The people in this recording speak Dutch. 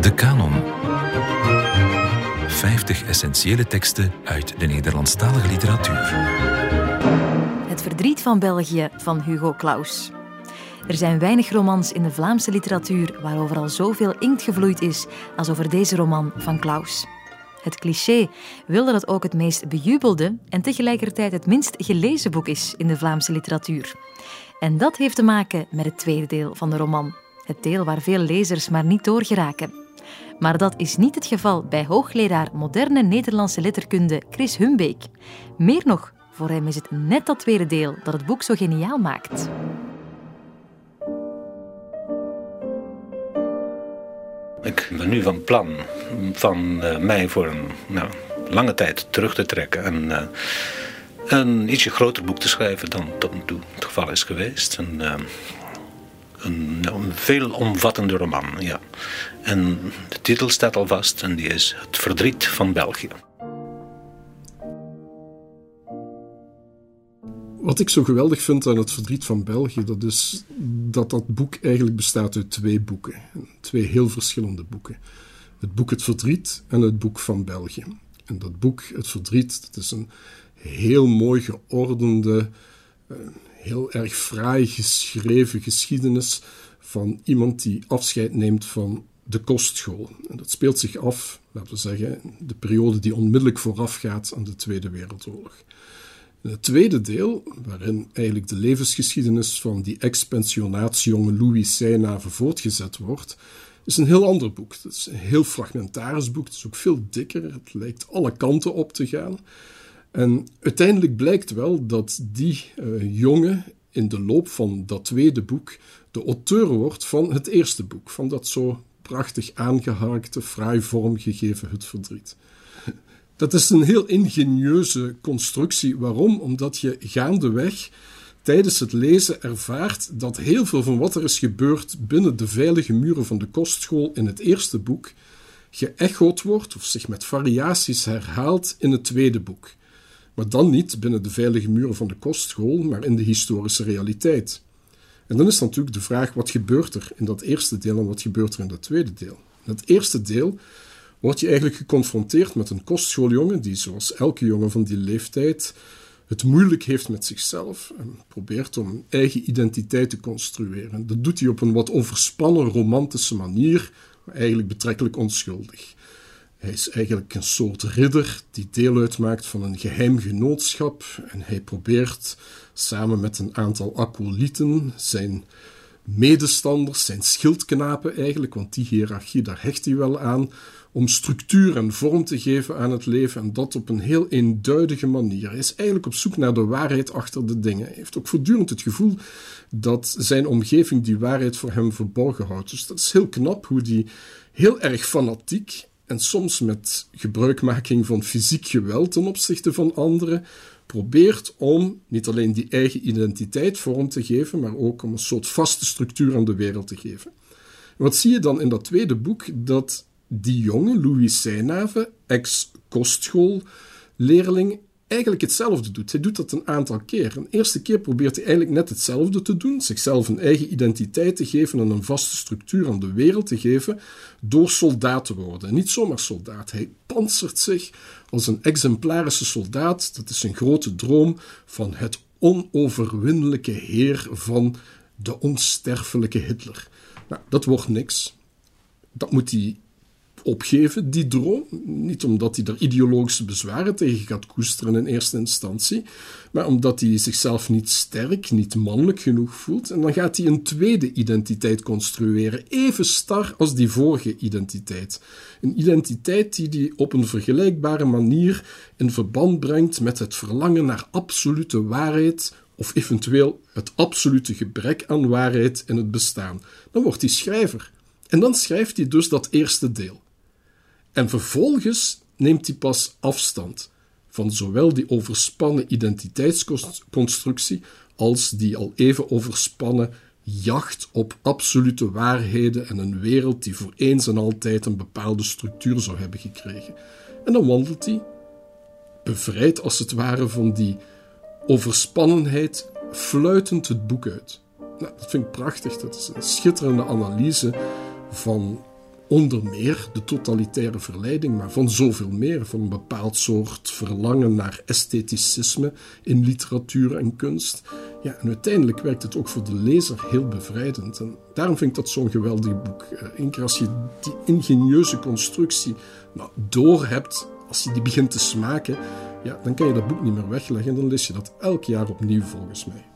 De Canon. 50 essentiële teksten uit de Nederlandstalige literatuur. Het verdriet van België van Hugo Claus. Er zijn weinig romans in de Vlaamse literatuur waarover al zoveel inkt gevloeid is als over deze roman van Claus. Het cliché wil dat het ook het meest bejubelde en tegelijkertijd het minst gelezen boek is in de Vlaamse literatuur. En dat heeft te maken met het tweede deel van de roman. Het deel waar veel lezers maar niet doorgeraken. Maar dat is niet het geval bij hoogleraar moderne Nederlandse letterkunde Chris Humbeek. Meer nog, voor hem is het net dat tweede deel dat het boek zo geniaal maakt. Ik ben nu van plan van uh, mij voor een nou, lange tijd terug te trekken en uh, een ietsje groter boek te schrijven dan tot nu toe het geval is geweest. Een, uh, een, een veelomvattende roman, ja. En de titel staat al vast en die is Het verdriet van België. Wat ik zo geweldig vind aan het verdriet van België, dat is dat dat boek eigenlijk bestaat uit twee boeken. Twee heel verschillende boeken. Het boek Het Verdriet en het boek van België. En dat boek, Het Verdriet, dat is een heel mooi geordende, eh, heel erg fraai geschreven geschiedenis van iemand die afscheid neemt van de kostschool. Dat speelt zich af, laten we zeggen, de periode die onmiddellijk voorafgaat aan de Tweede Wereldoorlog. het tweede deel, waarin eigenlijk de levensgeschiedenis van die ex-pensionaatsjonge Louis Seynave voortgezet wordt, is een heel ander boek. Het is een heel fragmentarisch boek, het is ook veel dikker, het lijkt alle kanten op te gaan. En uiteindelijk blijkt wel dat die uh, jongen in de loop van dat tweede boek de auteur wordt van het eerste boek, van dat zo prachtig aangeharkte, fraai vormgegeven Het Verdriet. Dat is een heel ingenieuze constructie. Waarom? Omdat je gaandeweg tijdens het lezen ervaart dat heel veel van wat er is gebeurd binnen de veilige muren van de kostschool in het eerste boek geëchoed wordt of zich met variaties herhaalt in het tweede boek. Maar dan niet binnen de veilige muren van de kostschool, maar in de historische realiteit. En dan is natuurlijk de vraag: wat gebeurt er in dat eerste deel en wat gebeurt er in dat tweede deel? In het eerste deel word je eigenlijk geconfronteerd met een kostschooljongen die, zoals elke jongen van die leeftijd, het moeilijk heeft met zichzelf en probeert om een eigen identiteit te construeren. Dat doet hij op een wat overspannen, romantische manier, eigenlijk betrekkelijk onschuldig. Hij is eigenlijk een soort ridder die deel uitmaakt van een geheim genootschap en hij probeert samen met een aantal acolyten zijn medestanders, zijn schildknapen eigenlijk, want die hiërarchie daar hecht hij wel aan, om structuur en vorm te geven aan het leven en dat op een heel eenduidige manier. Hij is eigenlijk op zoek naar de waarheid achter de dingen. Hij heeft ook voortdurend het gevoel dat zijn omgeving die waarheid voor hem verborgen houdt. Dus dat is heel knap hoe die heel erg fanatiek en soms met gebruikmaking van fysiek geweld ten opzichte van anderen, probeert om niet alleen die eigen identiteit vorm te geven, maar ook om een soort vaste structuur aan de wereld te geven. wat zie je dan in dat tweede boek? Dat die jonge Louis Seynave, ex-kostschoolleerling, eigenlijk hetzelfde doet. Hij doet dat een aantal keer. Een eerste keer probeert hij eigenlijk net hetzelfde te doen, zichzelf een eigen identiteit te geven en een vaste structuur aan de wereld te geven, door soldaat te worden. En niet zomaar soldaat. Hij panzert zich als een exemplarische soldaat. Dat is een grote droom van het onoverwinnelijke heer van de onsterfelijke Hitler. Nou, dat wordt niks. Dat moet hij opgeven, die droom. Niet omdat hij er ideologische bezwaren tegen gaat koesteren in eerste instantie, maar omdat hij zichzelf niet sterk, niet mannelijk genoeg voelt. En dan gaat hij een tweede identiteit construeren, even star als die vorige identiteit. Een identiteit die hij op een vergelijkbare manier in verband brengt met het verlangen naar absolute waarheid of eventueel het absolute gebrek aan waarheid in het bestaan. Dan wordt hij schrijver. En dan schrijft hij dus dat eerste deel. En vervolgens neemt hij pas afstand van zowel die overspannen identiteitsconstructie als die al even overspannen jacht op absolute waarheden en een wereld die voor eens en altijd een bepaalde structuur zou hebben gekregen. En dan wandelt hij, bevrijd als het ware van die overspannenheid, fluitend het boek uit. Nou, dat vind ik prachtig. Dat is een schitterende analyse van onder meer de totalitaire verleiding, maar van zoveel meer, van een bepaald soort verlangen naar estheticisme in literatuur en kunst. Ja, en uiteindelijk werkt het ook voor de lezer heel bevrijdend. En daarom vind ik dat zo'n geweldig boek. Uh, als je die ingenieuze constructie nou, door hebt, als je die begint te smaken, ja, dan kan je dat boek niet meer wegleggen en dan lees je dat elk jaar opnieuw volgens mij.